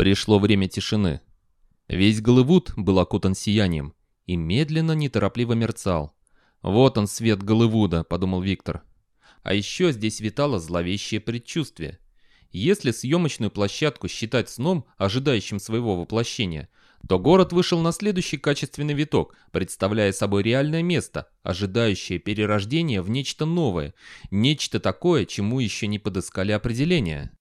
Пришло время тишины. Весь Голливуд был окутан сиянием и медленно, неторопливо мерцал. «Вот он, свет Голливуда», — подумал Виктор. А еще здесь витало зловещее предчувствие. Если съемочную площадку считать сном, ожидающим своего воплощения, то город вышел на следующий качественный виток, представляя собой реальное место, ожидающее перерождения в нечто новое, нечто такое, чему еще не подыскали определения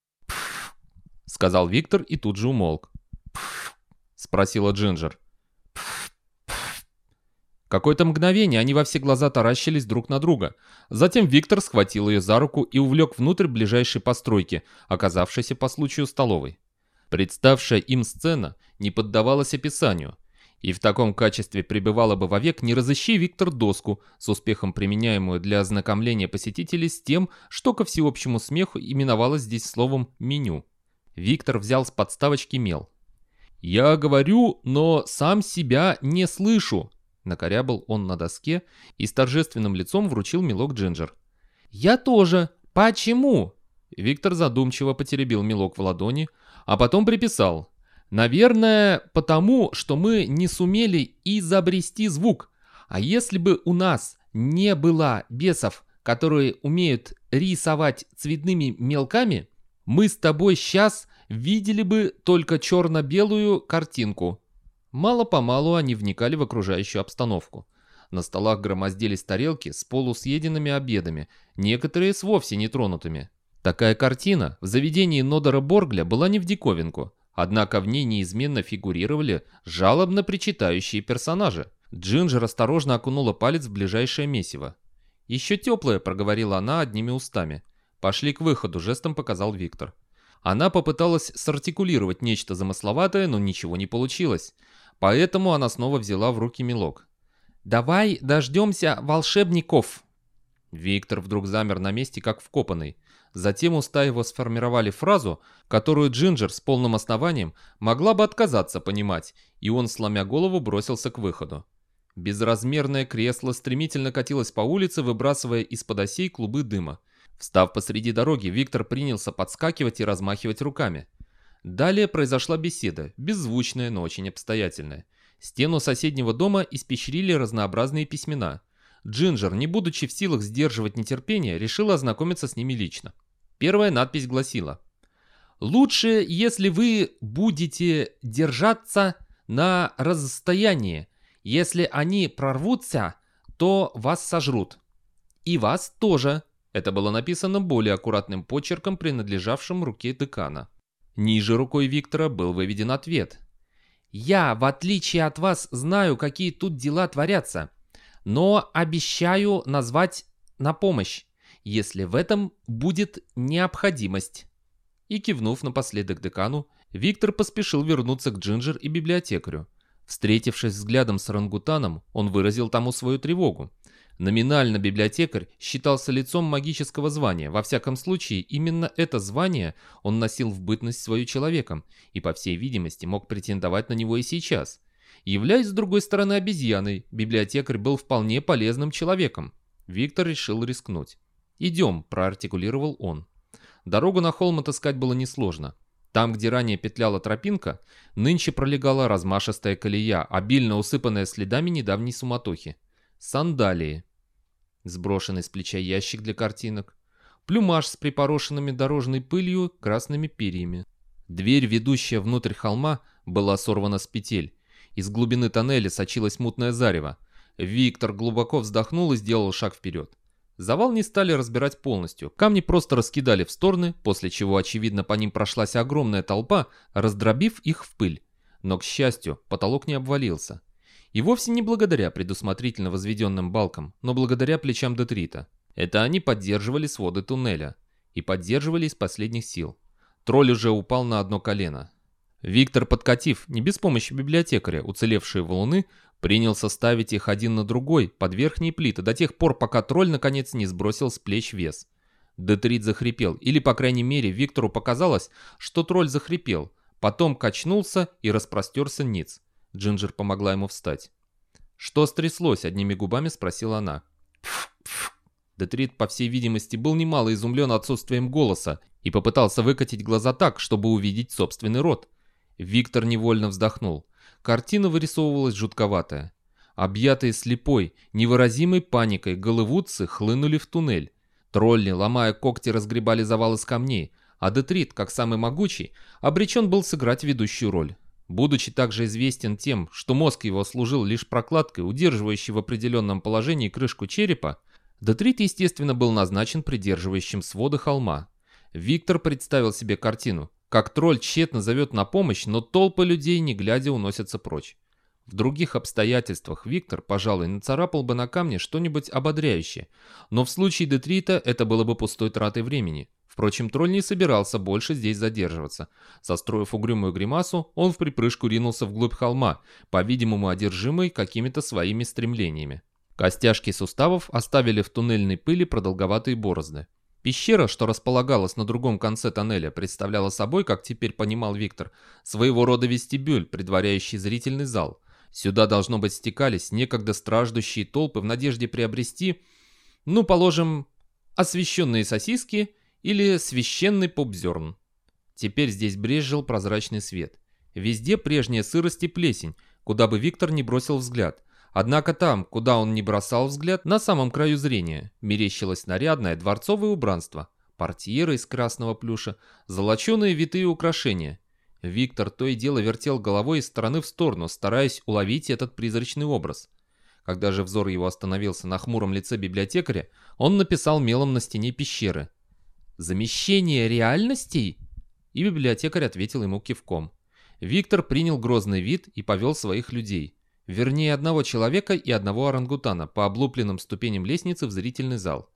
сказал Виктор и тут же умолк. спросила Джинджер. Какое-то мгновение они во все глаза таращились друг на друга. Затем Виктор схватил ее за руку и увлек внутрь ближайшей постройки, оказавшейся по случаю столовой. Представшая им сцена не поддавалась описанию, и в таком качестве пребывала бы вовек, не разыщи Виктор доску, с успехом применяемую для ознакомления посетителей с тем, что ко всеобщему смеху именовалось здесь словом «меню». Виктор взял с подставочки мел. «Я говорю, но сам себя не слышу», — накорябал он на доске и с торжественным лицом вручил мелок Джинджер. «Я тоже. Почему?» Виктор задумчиво потеребил мелок в ладони, а потом приписал. «Наверное, потому, что мы не сумели изобрести звук. А если бы у нас не было бесов, которые умеют рисовать цветными мелками, мы с тобой сейчас видели бы только черно-белую картинку. Мало-помалу они вникали в окружающую обстановку. На столах громоздились тарелки с полусъеденными обедами, некоторые с вовсе нетронутыми. Такая картина в заведении Нодора Боргля была не в диковинку, однако в ней неизменно фигурировали жалобно причитающие персонажи. Джинджер осторожно окунула палец в ближайшее месиво. «Еще теплое», — проговорила она одними устами. «Пошли к выходу», — жестом показал Виктор. Она попыталась сартикулировать нечто замысловатое, но ничего не получилось. Поэтому она снова взяла в руки мелок. «Давай дождемся волшебников!» Виктор вдруг замер на месте, как вкопанный. Затем уста его сформировали фразу, которую Джинджер с полным основанием могла бы отказаться понимать, и он, сломя голову, бросился к выходу. Безразмерное кресло стремительно катилось по улице, выбрасывая из-под осей клубы дыма. Встав посреди дороги, Виктор принялся подскакивать и размахивать руками. Далее произошла беседа, беззвучная, но очень обстоятельная. Стену соседнего дома испещрили разнообразные письмена. Джинджер, не будучи в силах сдерживать нетерпение, решила ознакомиться с ними лично. Первая надпись гласила «Лучше, если вы будете держаться на расстоянии. Если они прорвутся, то вас сожрут. И вас тоже, это было написано более аккуратным почерком, принадлежавшим руке декана. Ниже рукой Виктора был выведен ответ. «Я, в отличие от вас, знаю, какие тут дела творятся, но обещаю назвать на помощь, если в этом будет необходимость». И кивнув напоследок декану, Виктор поспешил вернуться к Джинджер и библиотекарю. Встретившись взглядом с орангутаном, он выразил тому свою тревогу. Номинально библиотекарь считался лицом магического звания, во всяком случае именно это звание он носил в бытность свою человеком и по всей видимости мог претендовать на него и сейчас. Являясь с другой стороны обезьяной, библиотекарь был вполне полезным человеком. Виктор решил рискнуть. «Идем», – проартикулировал он. Дорогу на холм отыскать было несложно. Там, где ранее петляла тропинка, нынче пролегала размашистая колея, обильно усыпанная следами недавней суматохи. Сандалии, сброшенный с плеча ящик для картинок, плюмаж с припорошенными дорожной пылью красными перьями. Дверь, ведущая внутрь холма, была сорвана с петель. Из глубины тоннеля сочилась мутное зарево. Виктор глубоко вздохнул и сделал шаг вперед. Завал не стали разбирать полностью. Камни просто раскидали в стороны, после чего, очевидно, по ним прошлась огромная толпа, раздробив их в пыль. Но, к счастью, потолок не обвалился. И вовсе не благодаря предусмотрительно возведенным балкам, но благодаря плечам Детрита. Это они поддерживали своды туннеля. И поддерживали из последних сил. Тролль уже упал на одно колено. Виктор, подкатив, не без помощи библиотекаря, уцелевшие валуны, принялся ставить их один на другой, под верхние плиты, до тех пор, пока тролль наконец не сбросил с плеч вес. Детрит захрипел, или, по крайней мере, Виктору показалось, что тролль захрипел, потом качнулся и распростерся ниц. Джинджер помогла ему встать. «Что стряслось?» — одними губами спросила она. Детрит, по всей видимости, был немало изумлен отсутствием голоса и попытался выкатить глаза так, чтобы увидеть собственный рот. Виктор невольно вздохнул. Картина вырисовывалась жутковатая. Объятые слепой, невыразимой паникой, голливудцы хлынули в туннель. Тролли, ломая когти, разгребали завал из камней, а Детрит, как самый могучий, обречен был сыграть ведущую роль. Будучи также известен тем, что мозг его служил лишь прокладкой, удерживающей в определенном положении крышку черепа, Детрит, естественно, был назначен придерживающим своды холма. Виктор представил себе картину, как тролль тщетно зовет на помощь, но толпы людей, не глядя, уносятся прочь. В других обстоятельствах Виктор, пожалуй, нацарапал бы на камне что-нибудь ободряющее, но в случае Детрита это было бы пустой тратой времени. Впрочем, тролль не собирался больше здесь задерживаться. Состроив угрюмую гримасу, он в припрыжку ринулся вглубь холма, по-видимому одержимый какими-то своими стремлениями. Костяшки суставов оставили в туннельной пыли продолговатые борозды. Пещера, что располагалась на другом конце тоннеля, представляла собой, как теперь понимал Виктор, своего рода вестибюль, предваряющий зрительный зал. Сюда, должно быть, стекались некогда страждущие толпы в надежде приобрести, ну, положим, освещенные сосиски или священный попзерн. Теперь здесь брезжил прозрачный свет. Везде прежняя сырость и плесень, куда бы Виктор не бросил взгляд. Однако там, куда он не бросал взгляд, на самом краю зрения, мерещилось нарядное дворцовое убранство, портьеры из красного плюша, золоченые витые украшения. Виктор то и дело вертел головой из стороны в сторону, стараясь уловить этот призрачный образ. Когда же взор его остановился на хмуром лице библиотекаря, он написал мелом на стене пещеры – «Замещение реальностей?» И библиотекарь ответил ему кивком. Виктор принял грозный вид и повел своих людей. Вернее, одного человека и одного орангутана по облупленным ступеням лестницы в зрительный зал.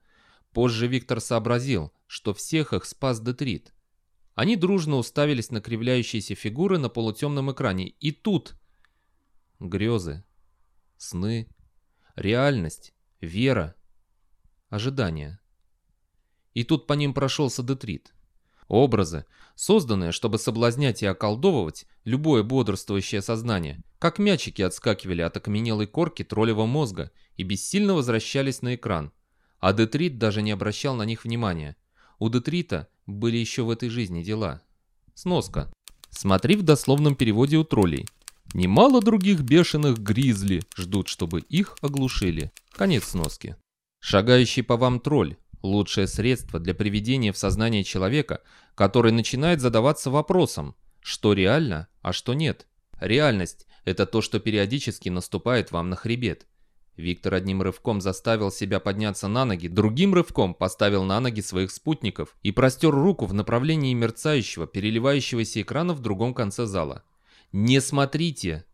Позже Виктор сообразил, что всех их спас Детрит. Они дружно уставились на кривляющиеся фигуры на полутемном экране. И тут... Грезы, сны, реальность, вера, ожидание. И тут по ним прошелся детрит. Образы, созданные, чтобы соблазнять и околдовывать любое бодрствующее сознание, как мячики отскакивали от окаменелой корки троллевого мозга и бессильно возвращались на экран. А детрит даже не обращал на них внимания. У детрита были еще в этой жизни дела. Сноска. Смотри в дословном переводе у троллей. Немало других бешеных гризли ждут, чтобы их оглушили. Конец сноски. Шагающий по вам тролль Лучшее средство для приведения в сознание человека, который начинает задаваться вопросом, что реально, а что нет. Реальность – это то, что периодически наступает вам на хребет. Виктор одним рывком заставил себя подняться на ноги, другим рывком поставил на ноги своих спутников и простер руку в направлении мерцающего, переливающегося экрана в другом конце зала. «Не смотрите!»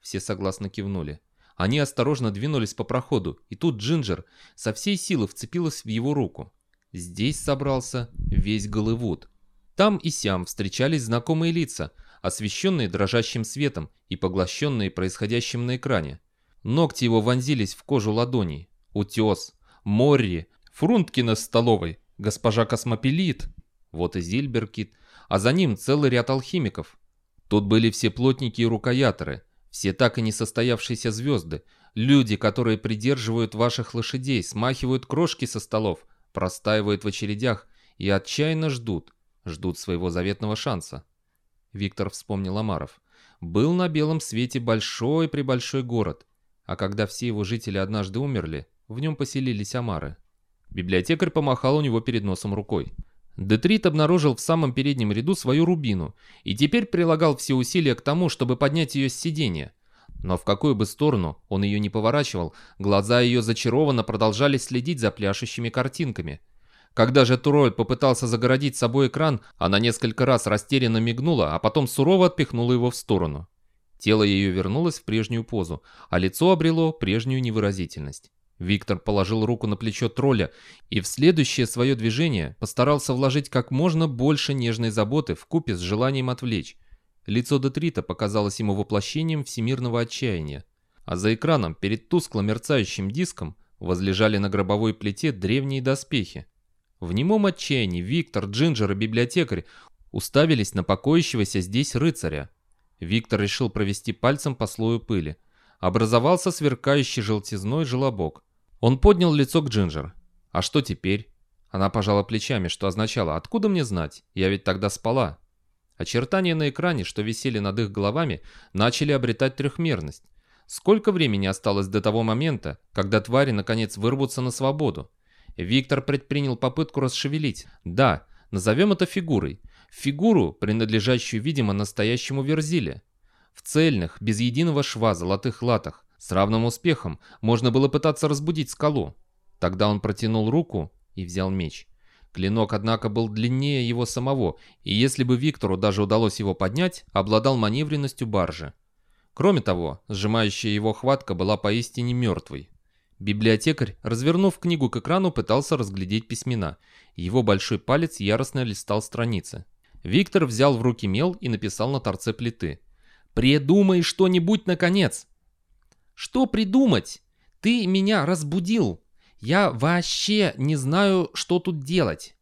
Все согласно кивнули. Они осторожно двинулись по проходу, и тут Джинджер со всей силы вцепилась в его руку. Здесь собрался весь Голливуд. Там и сям встречались знакомые лица, освещенные дрожащим светом и поглощенные происходящим на экране. Ногти его вонзились в кожу ладоней. Утес, Морри, Фрунткина с столовой, госпожа Космопелит, вот и Зильберкит, а за ним целый ряд алхимиков. Тут были все плотники и рукояторы, все так и не состоявшиеся звезды, люди, которые придерживают ваших лошадей, смахивают крошки со столов, простаивают в очередях и отчаянно ждут, ждут своего заветного шанса. Виктор вспомнил Амаров. Был на белом свете большой-пребольшой город, а когда все его жители однажды умерли, в нем поселились Амары. Библиотекарь помахал у него перед носом рукой. Детрит обнаружил в самом переднем ряду свою рубину и теперь прилагал все усилия к тому, чтобы поднять ее с сиденья. Но в какую бы сторону он ее не поворачивал, глаза ее зачарованно продолжали следить за пляшущими картинками. Когда же Туроль попытался загородить собой экран, она несколько раз растерянно мигнула, а потом сурово отпихнула его в сторону. Тело ее вернулось в прежнюю позу, а лицо обрело прежнюю невыразительность. Виктор положил руку на плечо тролля и в следующее свое движение постарался вложить как можно больше нежной заботы в купе с желанием отвлечь. Лицо Детрита показалось ему воплощением всемирного отчаяния. А за экраном, перед тускло мерцающим диском, возлежали на гробовой плите древние доспехи. В немом отчаянии Виктор, Джинджер и библиотекарь уставились на покоящегося здесь рыцаря. Виктор решил провести пальцем по слою пыли. Образовался сверкающий желтизной желобок. Он поднял лицо к Джинджер. «А что теперь?» Она пожала плечами, что означало «Откуда мне знать? Я ведь тогда спала». Очертания на экране, что висели над их головами, начали обретать трехмерность. Сколько времени осталось до того момента, когда твари наконец вырвутся на свободу? Виктор предпринял попытку расшевелить. Да, назовем это фигурой. Фигуру, принадлежащую, видимо, настоящему Верзиле. В цельных, без единого шва золотых латах, с равным успехом, можно было пытаться разбудить скалу. Тогда он протянул руку и взял меч. Клинок, однако, был длиннее его самого, и если бы Виктору даже удалось его поднять, обладал маневренностью баржи. Кроме того, сжимающая его хватка была поистине мертвой. Библиотекарь, развернув книгу к экрану, пытался разглядеть письмена. Его большой палец яростно листал страницы. Виктор взял в руки мел и написал на торце плиты. «Придумай что-нибудь, наконец!» «Что придумать? Ты меня разбудил!» Я вообще не знаю, что тут делать.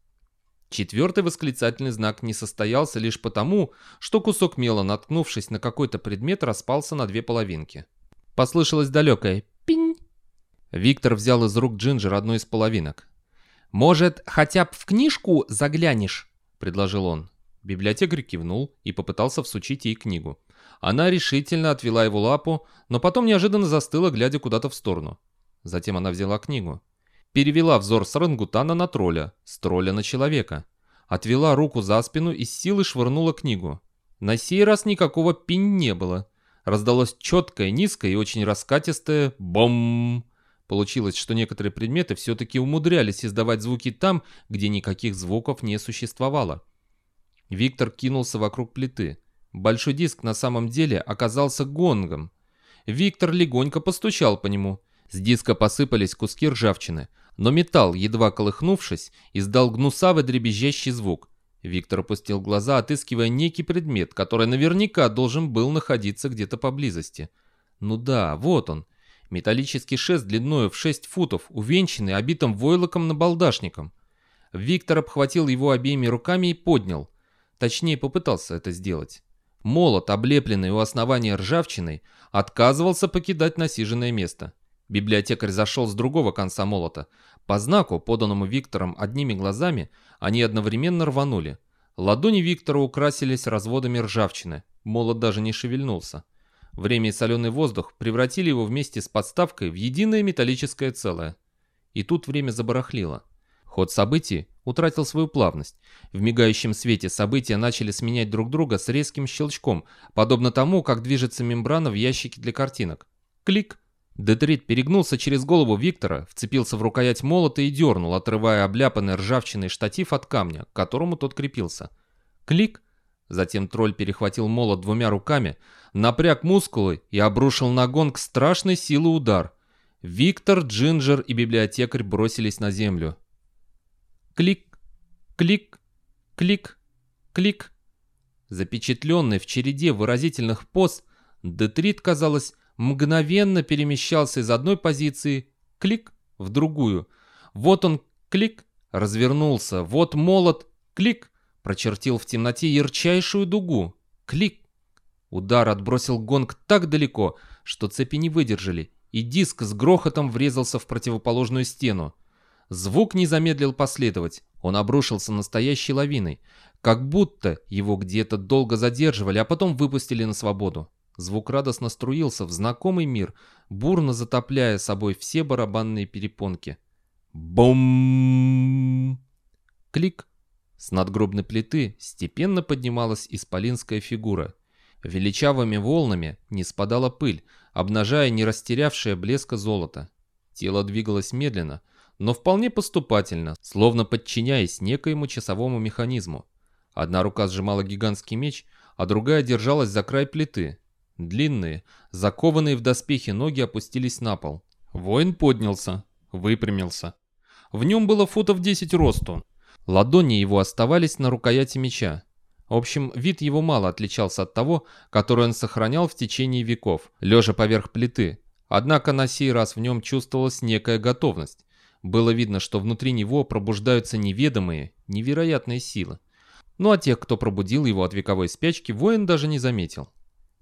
Четвертый восклицательный знак не состоялся лишь потому, что кусок мела, наткнувшись на какой-то предмет, распался на две половинки. Послышалось далекое «пинь». Виктор взял из рук Джинджер одну из половинок. «Может, хотя бы в книжку заглянешь?» — предложил он. Библиотекарь кивнул и попытался всучить ей книгу. Она решительно отвела его лапу, но потом неожиданно застыла, глядя куда-то в сторону. Затем она взяла книгу. Перевела взор с рангутана на тролля, с тролля на человека. Отвела руку за спину и с силой швырнула книгу. На сей раз никакого пинь не было. Раздалось четкое, низкое и очень раскатистое «бом». Получилось, что некоторые предметы все-таки умудрялись издавать звуки там, где никаких звуков не существовало. Виктор кинулся вокруг плиты. Большой диск на самом деле оказался гонгом. Виктор легонько постучал по нему. С диска посыпались куски ржавчины, но металл, едва колыхнувшись, издал гнусавый дребезжащий звук. Виктор опустил глаза, отыскивая некий предмет, который наверняка должен был находиться где-то поблизости. Ну да, вот он. Металлический шест длиною в 6 футов, увенчанный обитым войлоком набалдашником. Виктор обхватил его обеими руками и поднял. Точнее, попытался это сделать. Молот, облепленный у основания ржавчиной, отказывался покидать насиженное место. Библиотекарь зашел с другого конца молота. По знаку, поданному Виктором одними глазами, они одновременно рванули. Ладони Виктора украсились разводами ржавчины. Молот даже не шевельнулся. Время и соленый воздух превратили его вместе с подставкой в единое металлическое целое. И тут время забарахлило. Ход событий утратил свою плавность. В мигающем свете события начали сменять друг друга с резким щелчком, подобно тому, как движется мембрана в ящике для картинок. Клик! Детрит перегнулся через голову Виктора, вцепился в рукоять молота и дернул, отрывая обляпанный ржавчиной штатив от камня, к которому тот крепился. Клик! Затем тролль перехватил молот двумя руками, напряг мускулы и обрушил на гонг страшной силы удар. Виктор, Джинджер и библиотекарь бросились на землю. Клик, клик, клик, клик. Запечатленный в череде выразительных поз, Детрит, казалось, мгновенно перемещался из одной позиции, клик, в другую. Вот он, клик, развернулся, вот молот, клик, прочертил в темноте ярчайшую дугу, клик. Удар отбросил гонг так далеко, что цепи не выдержали, и диск с грохотом врезался в противоположную стену. Звук не замедлил последовать, он обрушился настоящей лавиной, как будто его где-то долго задерживали, а потом выпустили на свободу. Звук радостно струился в знакомый мир, бурно затопляя собой все барабанные перепонки. Бум! Клик! С надгробной плиты степенно поднималась исполинская фигура. Величавыми волнами не спадала пыль, обнажая не растерявшее блеска золота. Тело двигалось медленно, но вполне поступательно, словно подчиняясь некоему часовому механизму. Одна рука сжимала гигантский меч, а другая держалась за край плиты, Длинные, закованные в доспехи ноги опустились на пол. Воин поднялся, выпрямился. В нем было футов 10 росту. Ладони его оставались на рукояти меча. В общем, вид его мало отличался от того, который он сохранял в течение веков, лежа поверх плиты. Однако на сей раз в нем чувствовалась некая готовность. Было видно, что внутри него пробуждаются неведомые, невероятные силы. Ну а тех, кто пробудил его от вековой спячки, воин даже не заметил.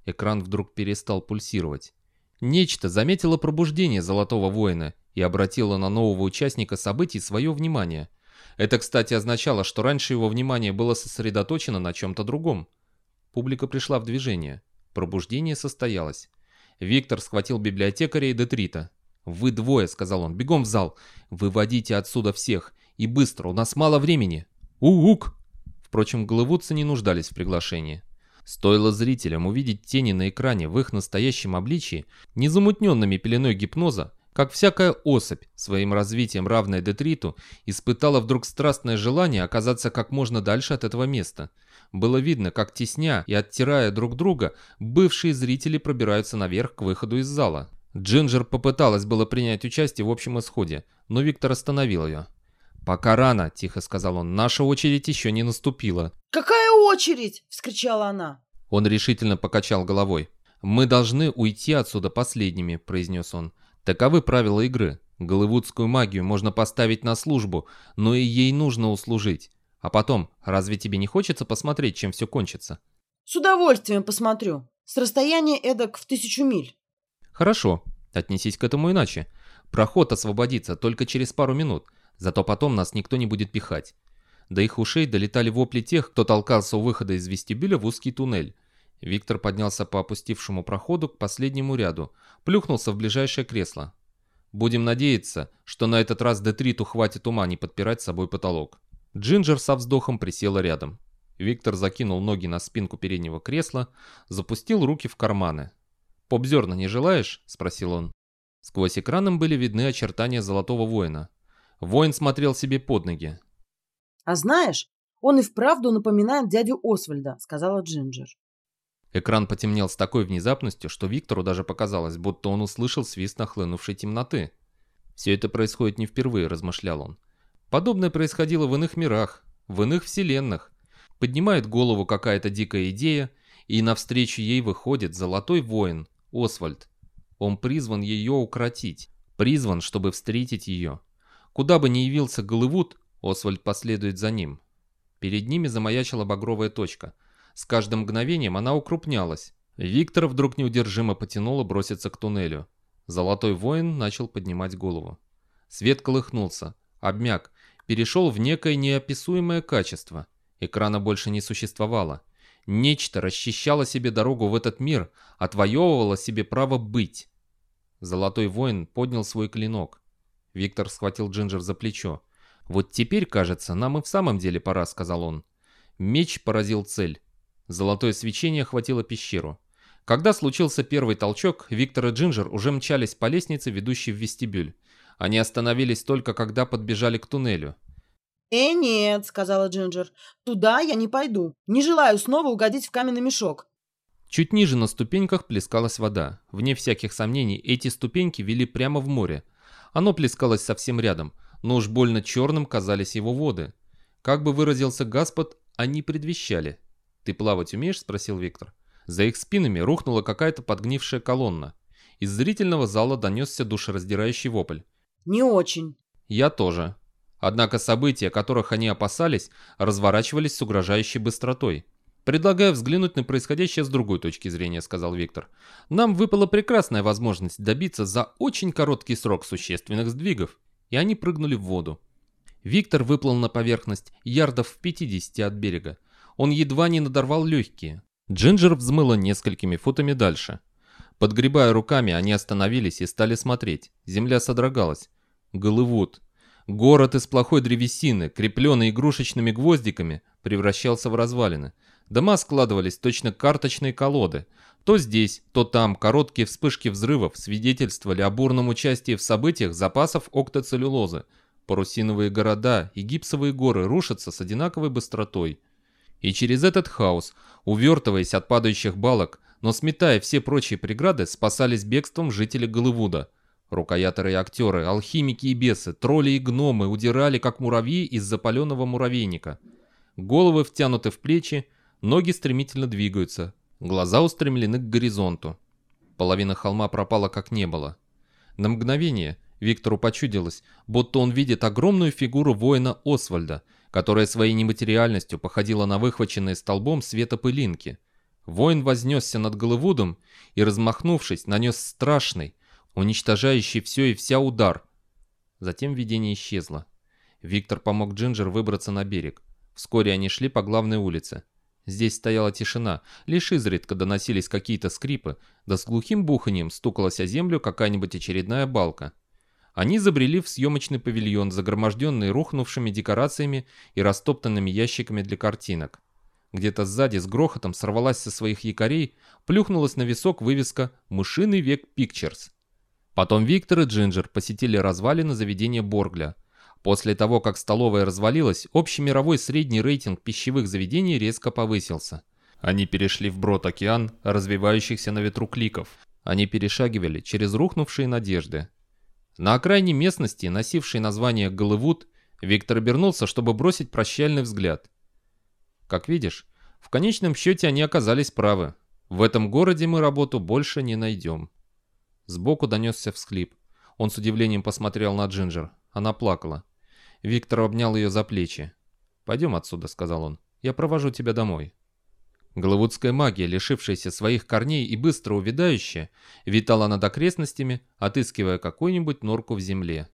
Экран вдруг перестал пульсировать. Нечто заметило пробуждение Золотого Воина и обратило на нового участника событий свое внимание. Это, кстати, означало, что раньше его внимание было сосредоточено на чем-то другом. Публика пришла в движение. Пробуждение состоялось. Виктор схватил библиотекаря и Детрита. «Вы двое», — сказал он, — «бегом в зал. Выводите отсюда всех. И быстро, у нас мало времени». «У-ук!» Впрочем, голливудцы не нуждались в приглашении. Стоило зрителям увидеть тени на экране в их настоящем обличии, незамутненными пеленой гипноза, как всякая особь, своим развитием равная детриту, испытала вдруг страстное желание оказаться как можно дальше от этого места. Было видно, как тесня и оттирая друг друга, бывшие зрители пробираются наверх к выходу из зала. Джинджер попыталась было принять участие в общем исходе, но Виктор остановил ее. «Пока рано», — тихо сказал он, — «наша очередь еще не наступила». «Какая очередь?» — вскричала она. Он решительно покачал головой. «Мы должны уйти отсюда последними», — произнес он. «Таковы правила игры. Голливудскую магию можно поставить на службу, но и ей нужно услужить. А потом, разве тебе не хочется посмотреть, чем все кончится?» «С удовольствием посмотрю. С расстояния эдак в тысячу миль». «Хорошо. Отнесись к этому иначе. Проход освободится только через пару минут. Зато потом нас никто не будет пихать. До их ушей долетали вопли тех, кто толкался у выхода из вестибюля в узкий туннель. Виктор поднялся по опустившему проходу к последнему ряду, плюхнулся в ближайшее кресло. Будем надеяться, что на этот раз Детриту хватит ума не подпирать с собой потолок. Джинджер со вздохом присела рядом. Виктор закинул ноги на спинку переднего кресла, запустил руки в карманы. «Поп-зерна не желаешь?» – спросил он. Сквозь экраном были видны очертания Золотого Воина. Воин смотрел себе под ноги. «А знаешь, он и вправду напоминает дядю Освальда», — сказала Джинджер. Экран потемнел с такой внезапностью, что Виктору даже показалось, будто он услышал свист нахлынувшей темноты. «Все это происходит не впервые», — размышлял он. «Подобное происходило в иных мирах, в иных вселенных. Поднимает голову какая-то дикая идея, и навстречу ей выходит золотой воин, Освальд. Он призван ее укротить, призван, чтобы встретить ее. Куда бы ни явился Голливуд, Освальд последует за ним. Перед ними замаячила багровая точка. С каждым мгновением она укрупнялась. Виктор вдруг неудержимо потянуло броситься к туннелю. Золотой воин начал поднимать голову. Свет колыхнулся, обмяк, перешел в некое неописуемое качество. Экрана больше не существовало. Нечто расчищало себе дорогу в этот мир, отвоевывало себе право быть. Золотой воин поднял свой клинок. Виктор схватил Джинджер за плечо. «Вот теперь, кажется, нам и в самом деле пора», — сказал он. Меч поразил цель. Золотое свечение охватило пещеру. Когда случился первый толчок, Виктор и Джинджер уже мчались по лестнице, ведущей в вестибюль. Они остановились только, когда подбежали к туннелю. «Э, нет», — сказала Джинджер, — «туда я не пойду. Не желаю снова угодить в каменный мешок». Чуть ниже на ступеньках плескалась вода. Вне всяких сомнений, эти ступеньки вели прямо в море. Оно плескалось совсем рядом, но уж больно черным казались его воды. Как бы выразился Гаспод, они предвещали. «Ты плавать умеешь?» – спросил Виктор. За их спинами рухнула какая-то подгнившая колонна. Из зрительного зала донесся душераздирающий вопль. «Не очень». «Я тоже». Однако события, которых они опасались, разворачивались с угрожающей быстротой. «Предлагаю взглянуть на происходящее с другой точки зрения», — сказал Виктор. «Нам выпала прекрасная возможность добиться за очень короткий срок существенных сдвигов». И они прыгнули в воду. Виктор выплыл на поверхность ярдов в 50 от берега. Он едва не надорвал легкие. Джинджер взмыла несколькими футами дальше. Подгребая руками, они остановились и стали смотреть. Земля содрогалась. Голливуд. Город из плохой древесины, крепленный игрушечными гвоздиками, превращался в развалины. Дома складывались точно карточные колоды. То здесь, то там короткие вспышки взрывов свидетельствовали о бурном участии в событиях запасов октоцеллюлозы. Парусиновые города и гипсовые горы рушатся с одинаковой быстротой. И через этот хаос, увертываясь от падающих балок, но сметая все прочие преграды, спасались бегством жители Голливуда. Рукояторы и актеры, алхимики и бесы, тролли и гномы удирали, как муравьи из запаленного муравейника. Головы втянуты в плечи, Ноги стремительно двигаются, глаза устремлены к горизонту. Половина холма пропала как не было. На мгновение Виктору почудилось, будто он видит огромную фигуру воина Освальда, которая своей нематериальностью походила на выхваченные столбом света пылинки. Воин вознесся над Голливудом и, размахнувшись, нанес страшный, уничтожающий все и вся удар. Затем видение исчезло. Виктор помог Джинджер выбраться на берег. Вскоре они шли по главной улице. Здесь стояла тишина, лишь изредка доносились какие-то скрипы, да с глухим буханием стукалась о землю какая-нибудь очередная балка. Они забрели в съемочный павильон, загроможденный рухнувшими декорациями и растоптанными ящиками для картинок. Где-то сзади с грохотом сорвалась со своих якорей, плюхнулась на висок вывеска «Мышиный век Пикчерс». Потом Виктор и Джинджер посетили развалины заведения Боргля. После того, как столовая развалилась, общий мировой средний рейтинг пищевых заведений резко повысился. Они перешли в брод океан развивающихся на ветру кликов. Они перешагивали через рухнувшие надежды. На окраине местности, носившей название Голливуд, Виктор обернулся, чтобы бросить прощальный взгляд. Как видишь, в конечном счете они оказались правы. В этом городе мы работу больше не найдем. Сбоку донесся всхлип. Он с удивлением посмотрел на Джинджер. Она плакала. Виктор обнял ее за плечи. «Пойдем отсюда», — сказал он. «Я провожу тебя домой». Голливудская магия, лишившаяся своих корней и быстро увядающая, витала над окрестностями, отыскивая какую-нибудь норку в земле.